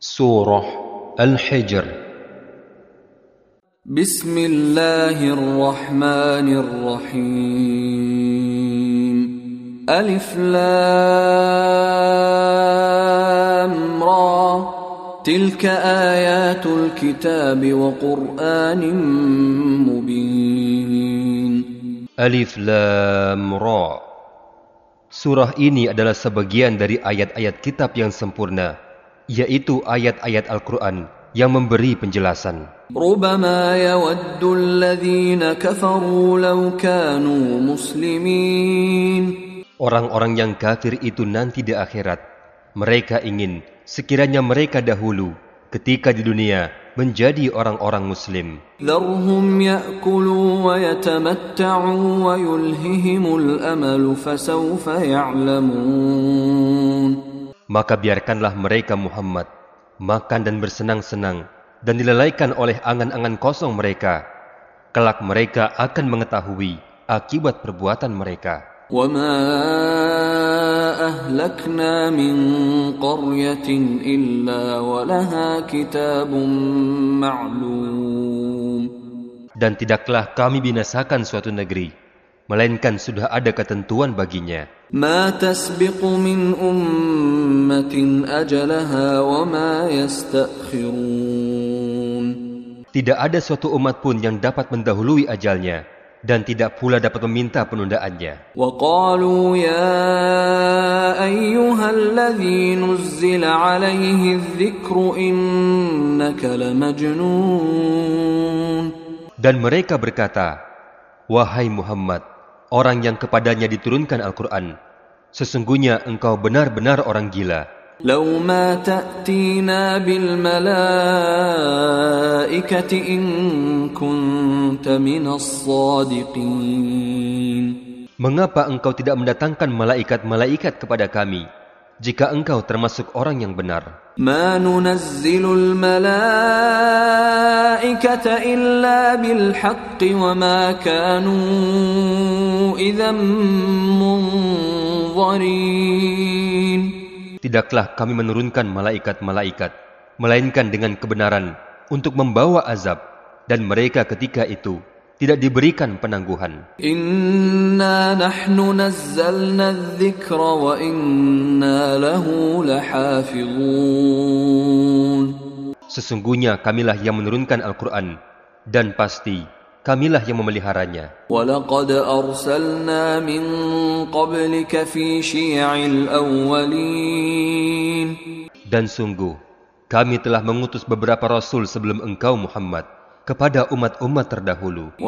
سورة الحجر. بسم الله الرحمن الرحيم. ألف لام را. تلك آيات الكتاب وقرآن مبين. ألف لام را. Surah ini adalah sebagian dari ayat-ayat kitab yang sempurna. yaitu ayat-ayat Al-Quran yang memberi penjelasan. ربما يود الذين كفروا لو كانوا مسلمين Orang-orang yang kafir itu nanti di akhirat, mereka ingin sekiranya mereka dahulu ketika di dunia menjadi orang-orang muslim. ذرهم يأكلوا ويتمتعوا ويلههم الأمل فسوف يعلمون Maka biarkanlah mereka Muhammad makan dan bersenang-senang dan dilalaikan oleh angan-angan kosong mereka. Kelak mereka akan mengetahui akibat perbuatan mereka. وما أهلكنا من قرية إلا ولها كتاب معلوم Dan tidaklah kami binasakan suatu negeri, melainkan sudah ada ketentuan baginya. Tidak ada suatu umat pun yang dapat mendahului ajalnya dan tidak pula dapat meminta penundaannya. Dan mereka berkata, Wahai Muhammad, orang yang kepadanya diturunkan Al-Quran, sesungguhnya engkau benar-benar orang gila. لو ما تأتينا بالملائكة إن كنت من الصادقين Mengapa engkau tidak mendatangkan malaikat-malaikat kepada kami, jika engkau termasuk orang yang benar? ما ننزل الملائكة إلا بالحق وما كانوا إذا منظرين Tidaklah kami menurunkan malaikat-malaikat, melainkan dengan kebenaran untuk membawa azab, dan mereka ketika itu tidak diberikan penangguhan. Inna nahnu nazzalna dzikra wa inna lahu lahafizun. Sesungguhnya kamilah yang menurunkan Al-Quran dan pasti kamilah yang memeliharanya. Walaqad arsalna min qablika fi syi'il awwalin. Dan sungguh, kami telah mengutus beberapa rasul sebelum engkau Muhammad kepada umat-umat terdahulu.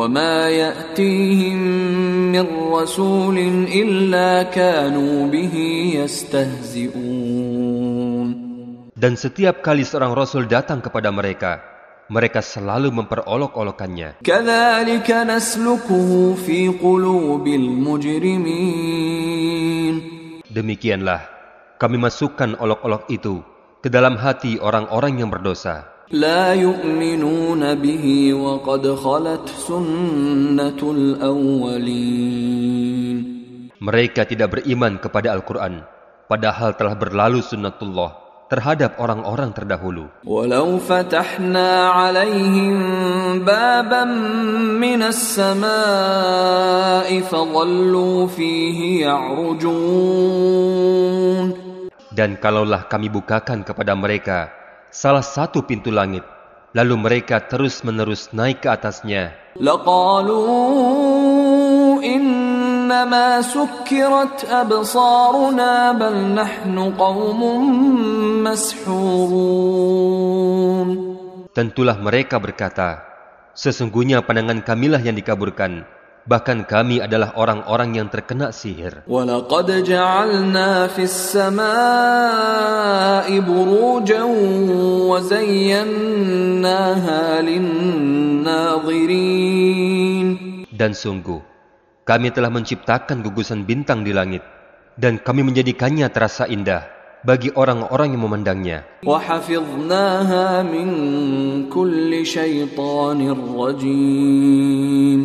Dan setiap kali seorang rasul datang kepada mereka, mereka selalu memperolok-olokannya. Demikianlah kami masukkan olok-olok itu ke dalam hati orang-orang yang berdosa. لا يؤمنون به وقد خلت سنة الأولين Mereka tidak beriman kepada Al-Quran, padahal telah berlalu sunnatullah terhadap orang-orang terdahulu. ولو فتحنا عليهم بابا من السماء فظلوا فيه يعرجون Dan kalaulah kami bukakan kepada mereka salah satu pintu langit. Lalu mereka terus-menerus naik ke atasnya. Tentulah mereka berkata, Sesungguhnya pandangan kamilah yang dikaburkan, bahkan kami adalah orang-orang yang terkena sihir. ولقد جعلنا في السماء بروجا وزيناها للناظرين Dan sungguh, kami telah menciptakan gugusan bintang di langit, dan kami menjadikannya terasa indah bagi orang-orang yang memandangnya. وحفظناها من كل شيطان رجيم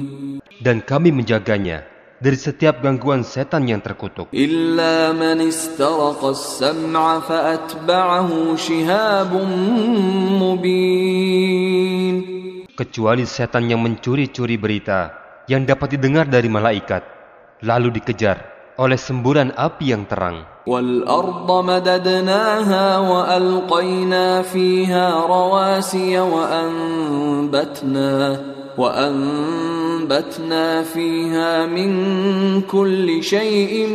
Dan kami menjaganya dari setiap gangguan setan yang terkutuk. إلا من استرق السمع فأتبعه شهاب مبين Kecuali setan yang mencuri-curi berita yang dapat didengar dari malaikat, lalu dikejar oleh semburan api yang terang. والأرض مددناها وألقينا فيها رواسي وأنبتنا وأنبتنا فيها من كل شيء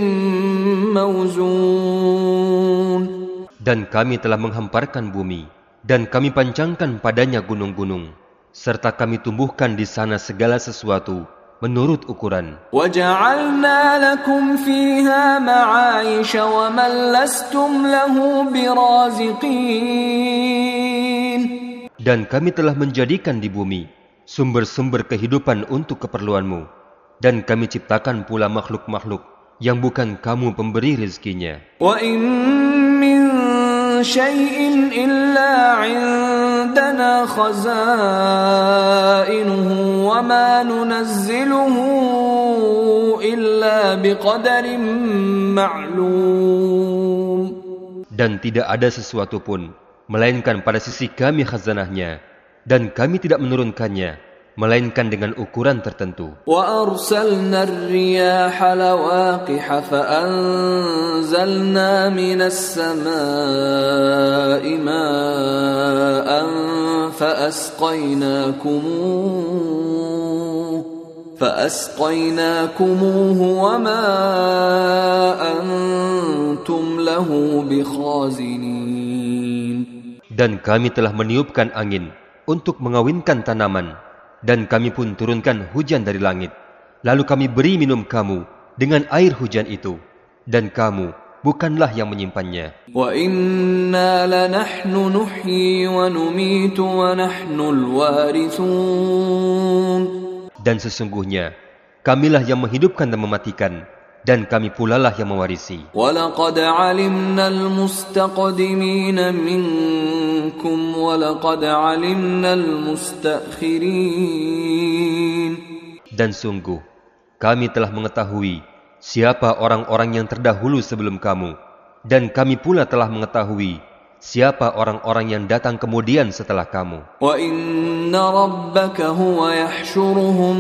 موزون Dan kami telah menghamparkan bumi, dan kami pancangkan padanya gunung-gunung, serta kami tumbuhkan di sana segala sesuatu menurut ukuran. وجعلنا لكم فيها معايش ومن لستم له برازقين Dan kami telah menjadikan di bumi sumber-sumber kehidupan untuk keperluanmu, dan kami ciptakan pula makhluk-makhluk yang bukan kamu pemberi rezekinya. Dan tidak ada sesuatu pun, melainkan pada sisi kami khazanahnya, dan kami tidak menurunkannya, melainkan dengan ukuran tertentu. وأرسلنا الرياح لواقح فأنزلنا من السماء ماء فأسقيناكموه فأسقيناكموه وما أنتم له بخازنين Dan kami telah meniupkan angin untuk mengawinkan tanaman, dan kami pun turunkan hujan dari langit. Lalu kami beri minum kamu dengan air hujan itu, dan kamu bukanlah yang menyimpannya. Dan sesungguhnya, kamilah yang menghidupkan dan mematikan, dan kami pulalah yang mewarisi. ولقد علمنا المستقدمين منكم ولقد علمنا المستأخرين Dan sungguh, kami telah mengetahui siapa orang-orang yang terdahulu sebelum kamu, dan kami pula telah mengetahui siapa orang-orang yang datang kemudian setelah kamu. وإن ربك هو يحشرهم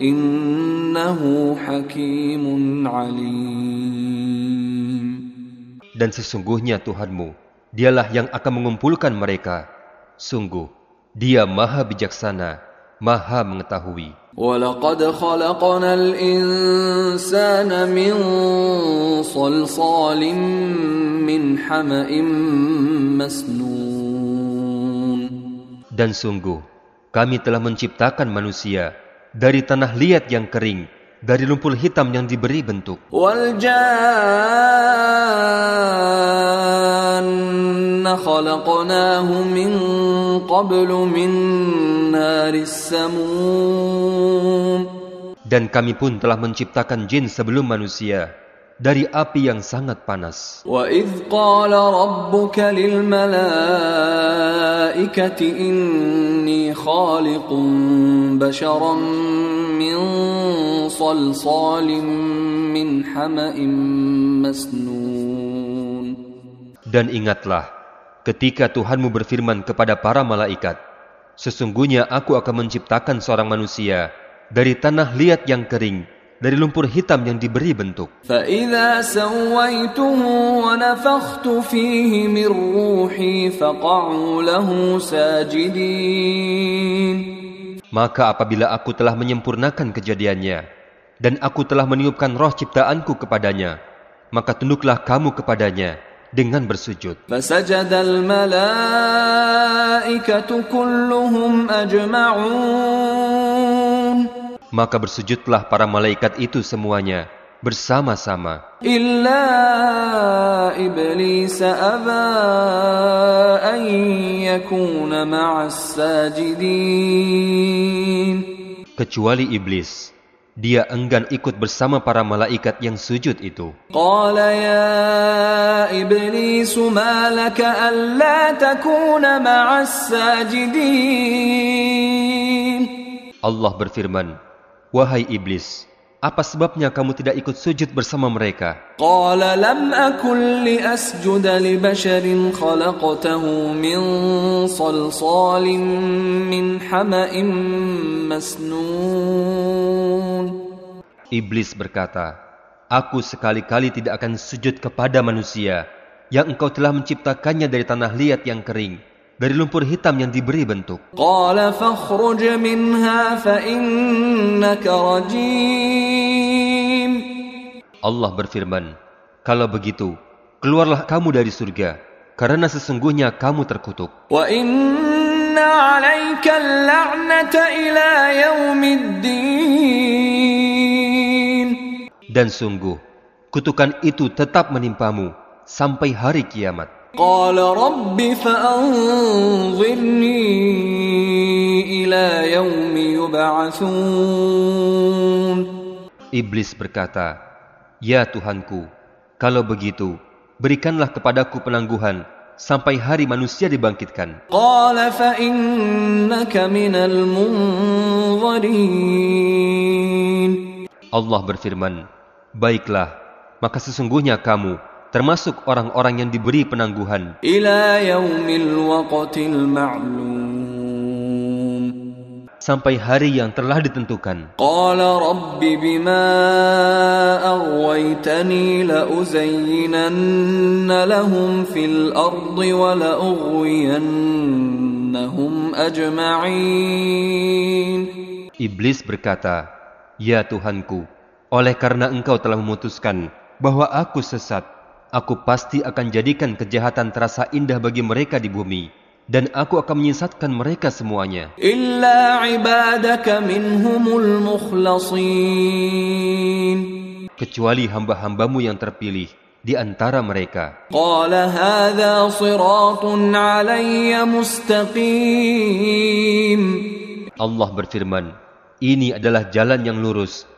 إنه حكيم عليم Dan sesungguhnya Tuhanmu, dialah yang akan mengumpulkan mereka. Sungguh, dia maha bijaksana, maha mengetahui. ولقد خلقنا الإنسان من صلصال من حمأ مسنون Dan sungguh, kami telah menciptakan manusia dari tanah liat yang kering, dari lumpur hitam yang diberi bentuk. Dan kami pun telah menciptakan jin sebelum manusia dari api yang sangat panas. للملائكة إني خالق بشرا من صلصال من حمأ مسنون Dan ingatlah, ketika Tuhanmu berfirman kepada para malaikat, Sesungguhnya aku akan menciptakan seorang manusia dari tanah liat yang kering, dari lumpur hitam yang diberi bentuk. Maka apabila aku telah menyempurnakan kejadiannya, dan aku telah meniupkan roh ciptaanku kepadanya, maka tunduklah kamu kepadanya dengan bersujud maka bersujudlah para malaikat itu semuanya bersama-sama. Illa iblis aba an. Kecuali iblis, dia enggan ikut bersama para malaikat yang sujud itu. Qala ya iblis ma. Allah berfirman, Wahai iblis, apa sebabnya kamu tidak ikut sujud bersama mereka? Qala lam li asjuda li basharin khalaqtahu min salsalin min. Iblis berkata, Aku sekali-kali tidak akan sujud kepada manusia yang engkau telah menciptakannya dari tanah liat yang kering dari lumpur hitam yang diberi bentuk. Allah berfirman, kalau begitu, keluarlah kamu dari surga, karena sesungguhnya kamu terkutuk. Dan sungguh, kutukan itu tetap menimpamu sampai hari kiamat. قال رب فأنظرني إلى يوم يبعثون Iblis berkata, Ya Tuhanku, kalau begitu, berikanlah kepadaku penangguhan sampai hari manusia dibangkitkan. قال فإنك من المنظرين Allah berfirman, Baiklah, maka sesungguhnya kamu termasuk orang-orang yang diberi penangguhan. Sampai hari yang telah ditentukan. Iblis berkata, Ya Tuhanku, oleh karena engkau telah memutuskan bahwa aku sesat, Aku pasti akan jadikan kejahatan terasa indah bagi mereka di bumi dan aku akan menyesatkan mereka semuanya. Illa ibadaka minhumul mukhlasin. Kecuali hamba-hambamu yang terpilih di antara mereka. Qala hadha siratun alayya mustaqim. Allah berfirman, ini adalah jalan yang lurus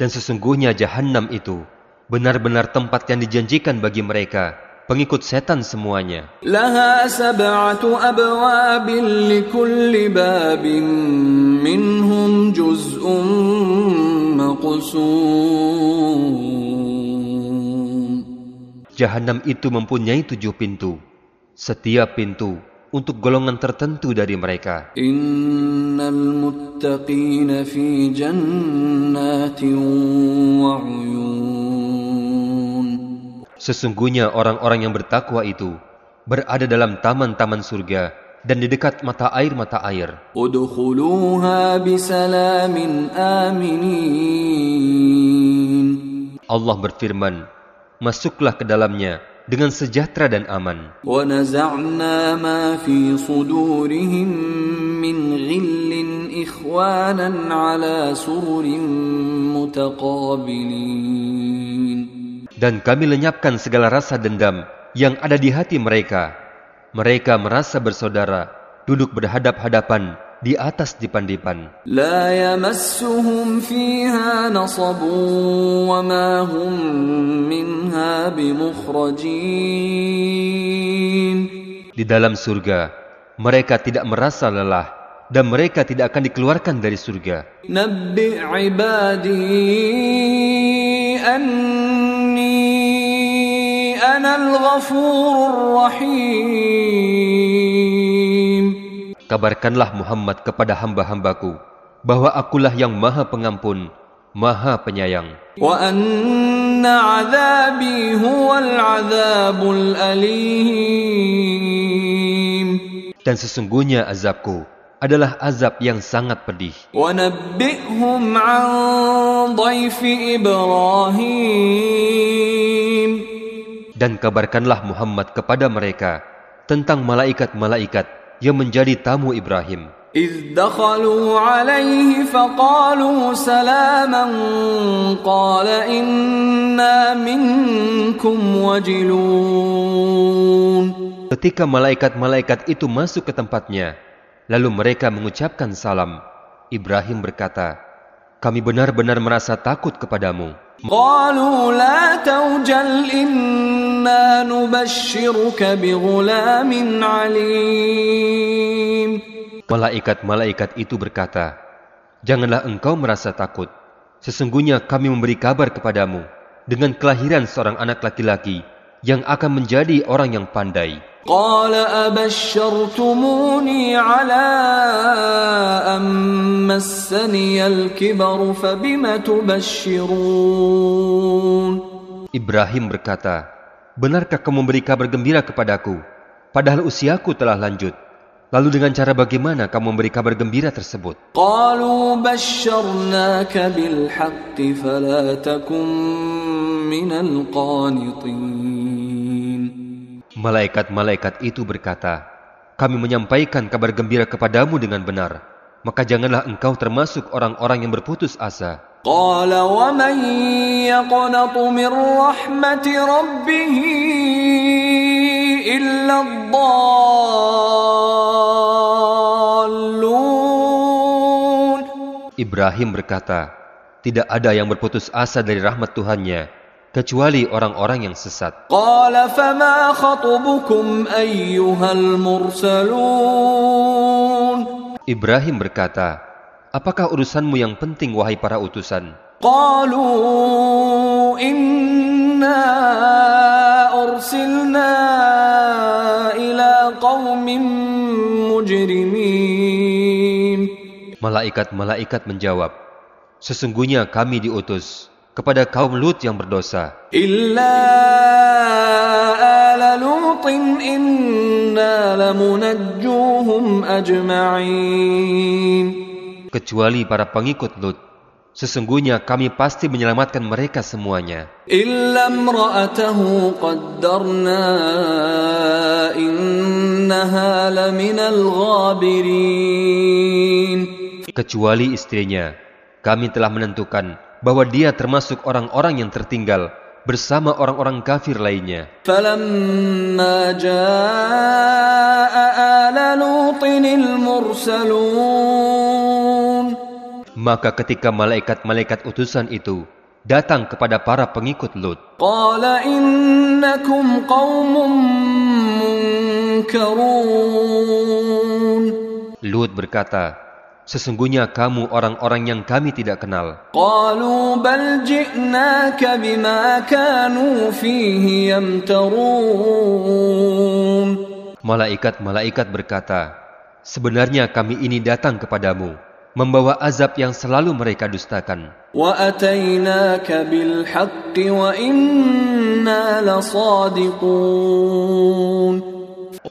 Dan sesungguhnya jahanam itu benar-benar tempat yang dijanjikan bagi mereka, pengikut setan semuanya. Laha sab'atu abwabin babin minhum juz'un maqsum. Jahanam itu mempunyai tujuh pintu. Setiap pintu untuk golongan tertentu dari mereka. Innal muttaqina fi jannatin. Sesungguhnya orang-orang yang bertakwa itu berada dalam taman-taman surga dan di dekat mata air-mata air. Udkhuluha bisalamin aminin. Allah berfirman, masuklah ke dalamnya dengan sejahtera dan aman. ونزعنا ما في صدورهم من غل إخوانا على سرر متقابلين Dan kami lenyapkan segala rasa dendam yang ada di hati mereka. Mereka merasa bersaudara, duduk berhadap-hadapan di atas dipan-dipan. La yamassuhum fiha nasabun wa ma hum minha bimukhrajin. Di dalam surga, mereka tidak merasa lelah dan mereka tidak akan dikeluarkan dari surga. Nabbi ibadi anni ghafurur rahim kabarkanlah Muhammad kepada hamba-hambaku bahwa akulah yang maha pengampun, maha penyayang. Wa anna azabi huwal azabul alim. Dan sesungguhnya azabku adalah azab yang sangat pedih. Wa nabbihum an dhaifi Ibrahim. Dan kabarkanlah Muhammad kepada mereka tentang malaikat-malaikat yang menjadi tamu Ibrahim. إذ دخلوا عليه فقالوا سلاما قال إنا منكم وجلون Ketika malaikat-malaikat itu masuk ke tempatnya, lalu mereka mengucapkan salam. Ibrahim berkata, kami benar-benar merasa takut kepadamu. Malaikat-malaikat itu berkata, Janganlah engkau merasa takut. Sesungguhnya kami memberi kabar kepadamu dengan kelahiran seorang anak laki-laki yang akan menjadi orang yang pandai. قال أبشرتموني على أن مسني الكبر فبم تبشرون Ibrahim berkata, Benarkah kamu memberi kabar gembira kepadaku, padahal usiaku telah lanjut? Lalu dengan cara bagaimana kamu memberi kabar gembira tersebut? قالوا بشرناك بالحق فلا تكن من القانطين Malaikat-malaikat itu berkata, kami menyampaikan kabar gembira kepadamu dengan benar, maka janganlah engkau termasuk orang-orang yang berputus asa. Ibrahim berkata, tidak ada yang berputus asa dari rahmat Tuhannya, kecuali orang-orang yang sesat. Ibrahim berkata, "Apakah urusanmu yang penting wahai para utusan?" Malaikat-malaikat menjawab, "Sesungguhnya kami diutus kepada kaum Lut yang berdosa. Kecuali para pengikut Lut, sesungguhnya kami pasti menyelamatkan mereka semuanya. Kecuali istrinya, kami telah menentukan bahwa dia termasuk orang-orang yang tertinggal bersama orang-orang kafir lainnya. فلما جاء آل لوط المرسلون Maka ketika malaikat-malaikat utusan itu datang kepada para pengikut Lut, قال إنكم قوم منكرون Lut berkata, Sesungguhnya kamu orang-orang yang kami tidak kenal. Malaikat-malaikat berkata, Sebenarnya kami ini datang kepadamu, membawa azab yang selalu mereka dustakan.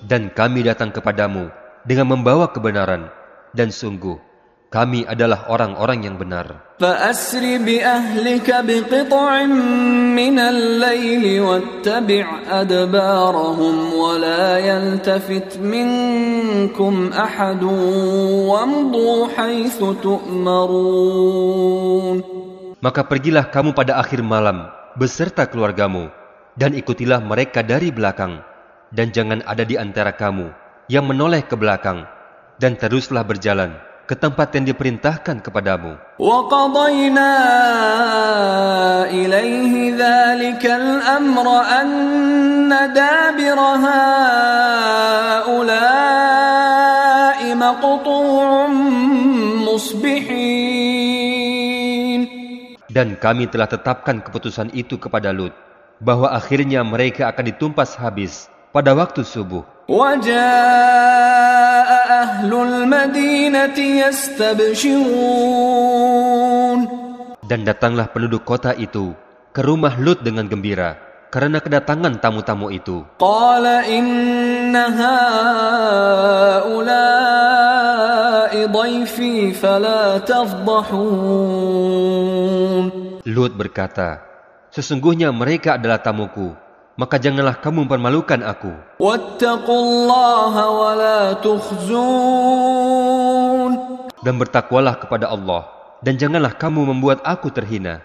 Dan kami datang kepadamu dengan membawa kebenaran, dan sungguh kami adalah orang-orang yang benar. فأسر بأهلك بقطع من الليل واتبع أدبارهم ولا يلتفت منكم أحد وامضوا حيث تؤمرون Maka pergilah kamu pada akhir malam beserta keluargamu, dan ikutilah mereka dari belakang, dan jangan ada di antara kamu yang menoleh ke belakang, dan teruslah berjalan ke tempat yang diperintahkan kepadamu. وقضينا إليه ذلك الأمر أن دابر هؤلاء مقطوع مصبحين Dan kami telah tetapkan keputusan itu kepada Lut, bahwa akhirnya mereka akan ditumpas habis pada waktu subuh. وجاء أهل المدينة يستبشرون Dan datanglah penduduk kota itu ke rumah Lut dengan gembira karena kedatangan tamu-tamu itu. قال إن هؤلاء ضيفي فلا تفضحون Lut berkata, Sesungguhnya mereka adalah tamuku, maka janganlah kamu mempermalukan aku. Dan bertakwalah kepada Allah dan janganlah kamu membuat aku terhina.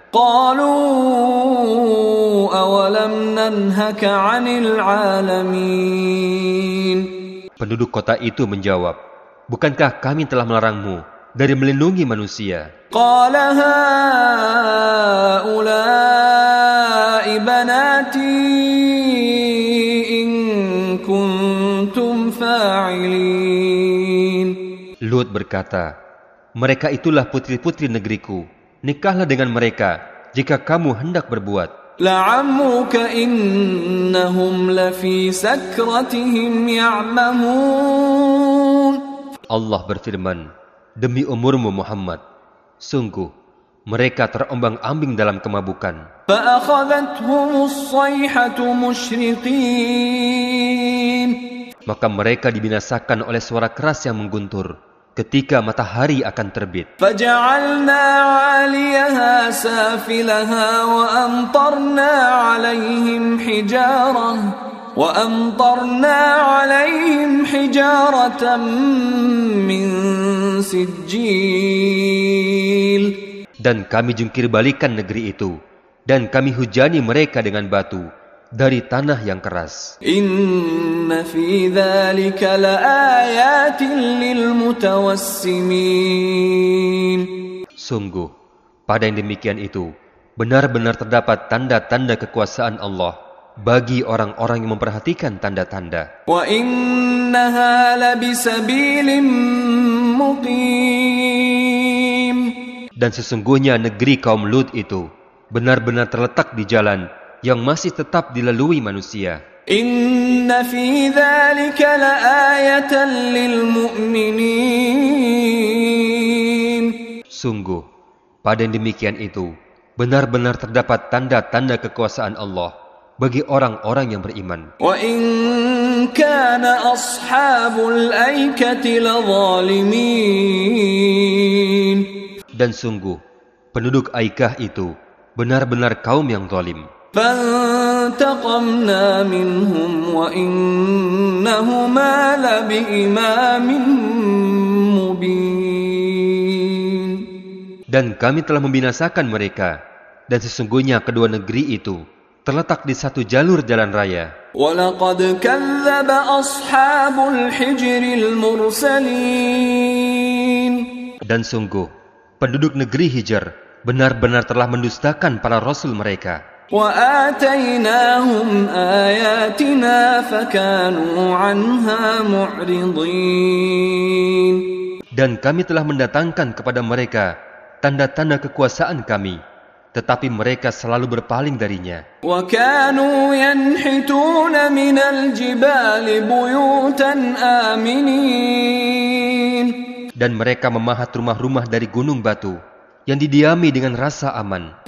Penduduk kota itu menjawab, Bukankah kami telah melarangmu dari melindungi manusia? قال هؤلاء بناتي إن كنتم فاعلين Lut berkata, Mereka itulah putri-putri negeriku. Nikahlah dengan mereka jika kamu hendak berbuat. لعمرك إنهم لفي سكرتهم يعمهون Allah berfirman, Demi umurmu Muhammad, sungguh mereka terombang-ambing dalam kemabukan. فأخذتهم الصيحة مشرقين Maka mereka dibinasakan oleh suara keras yang mengguntur ketika matahari akan terbit. فجعلنا عاليها سافلها وأمطرنا عليهم حجارة وأمطرنا عليهم حجارة من سجيل Dan kami jungkir balikan negeri itu, dan kami hujani mereka dengan batu dari tanah yang keras. إن في ذلك لآيات للمتوسمين Sungguh, pada yang demikian itu, benar-benar terdapat tanda-tanda kekuasaan Allah bagi orang-orang yang memperhatikan tanda-tanda. Dan sesungguhnya negeri kaum Lut itu benar-benar terletak di jalan yang masih tetap dilalui manusia. Sungguh, pada yang demikian itu, benar-benar terdapat tanda-tanda kekuasaan Allah bagi orang-orang yang beriman. وإن كان أصحاب الأيكة لظالمين Dan sungguh, penduduk Aikah itu benar-benar kaum yang zalim. فانتقمنا منهم وإنهما لبإمام مبين Dan kami telah membinasakan mereka, dan sesungguhnya kedua negeri itu terletak di satu jalur jalan raya. Dan sungguh, penduduk negeri Hijr benar-benar telah mendustakan para rasul mereka. Dan kami telah mendatangkan kepada mereka tanda-tanda kekuasaan kami, tetapi mereka selalu berpaling darinya. Dan mereka memahat rumah-rumah dari gunung batu yang didiami dengan rasa aman.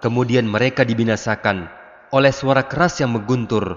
Kemudian mereka dibinasakan oleh suara keras yang mengguntur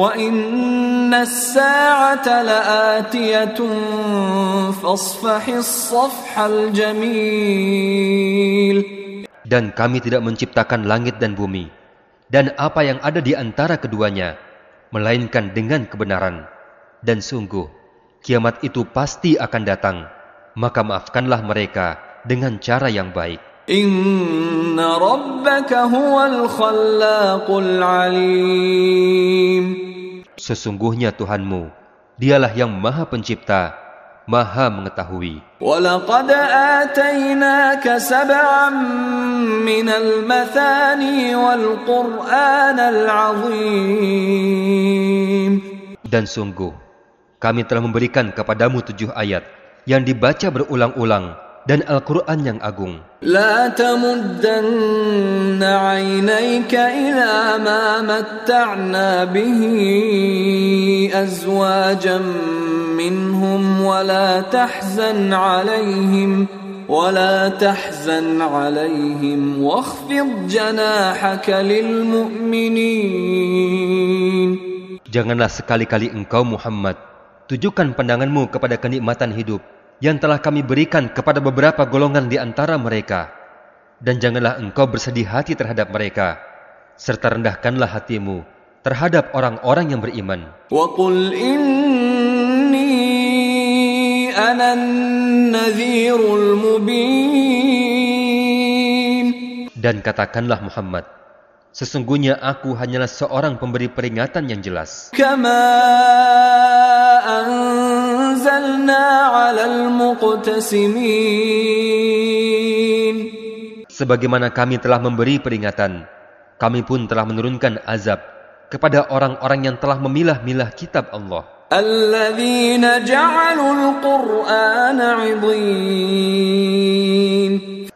خلقنا السماوات والأرض وما بينهما إلا بالحق وإن الساعة لآتية فاصفح الصفح الجميل Dan kami tidak menciptakan langit dan bumi, dan apa yang ada di antara keduanya, melainkan dengan kebenaran. Dan sungguh, kiamat itu pasti akan datang. Maka maafkanlah mereka dengan cara yang baik. إن ربك هو الخلاق العليم Sesungguhnya Tuhanmu, dialah yang maha pencipta, maha mengetahui. ولقد آتيناك سبعا من المثاني والقرآن العظيم Dan sungguh, kami telah memberikan kepadamu tujuh ayat yang dibaca berulang-ulang dan Al-Quran yang agung. لا تمدن عينيك إلى ما متعنا به أزواجا منهم ولا تحزن عليهم ولا تحزن عليهم واخفض جناحك للمؤمنين Janganlah sekali-kali engkau Muhammad tujukan pandanganmu kepada kenikmatan hidup yang telah kami berikan kepada beberapa golongan di antara mereka. Dan janganlah engkau bersedih hati terhadap mereka, serta rendahkanlah hatimu terhadap orang-orang yang beriman. وقل إني أنا النذير المبين Dan katakanlah Muhammad, sesungguhnya aku hanyalah seorang pemberi peringatan yang jelas. كما أنزلنا على المقتسمين Sebagaimana kami telah memberi peringatan, kami pun telah menurunkan azab kepada orang-orang yang telah memilah-milah kitab Allah.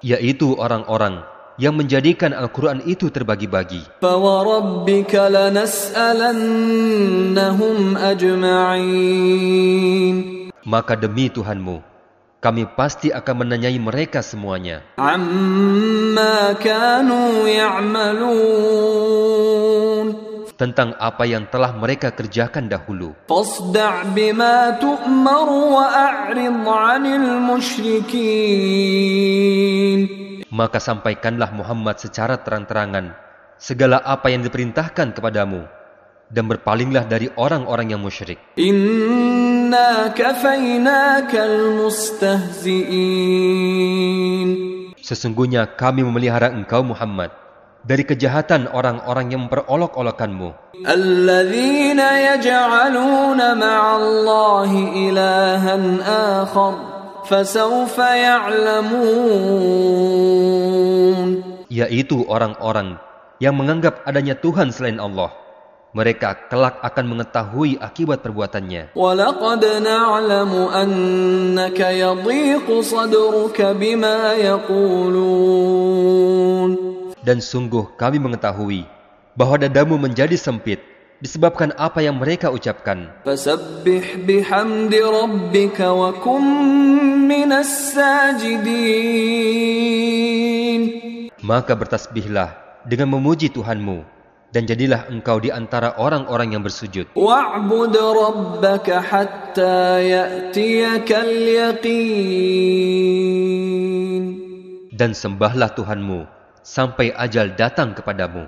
Yaitu orang-orang yang menjadikan Al-Quran itu terbagi-bagi. Maka demi Tuhanmu, kami pasti akan menanyai mereka semuanya. Tentang apa yang telah mereka kerjakan dahulu. Maka sampaikanlah Muhammad secara terang-terangan segala apa yang diperintahkan kepadamu dan berpalinglah dari orang-orang yang musyrik. Inna kafainakal mustahzi'in. Sesungguhnya kami memelihara engkau Muhammad dari kejahatan orang-orang yang memperolok-olokkanmu. Alladzina yaj'aluna ma'allahi ilahan akhar fasawfa ya'lamun. Yaitu orang-orang yang menganggap adanya Tuhan selain Allah Mereka kelak akan mengetahui akibat perbuatannya. ولقد نعلم أنك يضيق صدرك بما يقولون Dan sungguh kami mengetahui bahwa dadamu menjadi sempit disebabkan apa yang mereka ucapkan. فسبح بحمد ربك وكن من الساجدين Maka bertasbihlah dengan memuji Tuhanmu dan jadilah engkau di antara orang-orang yang bersujud. Dan sembahlah Tuhanmu sampai ajal datang kepadamu.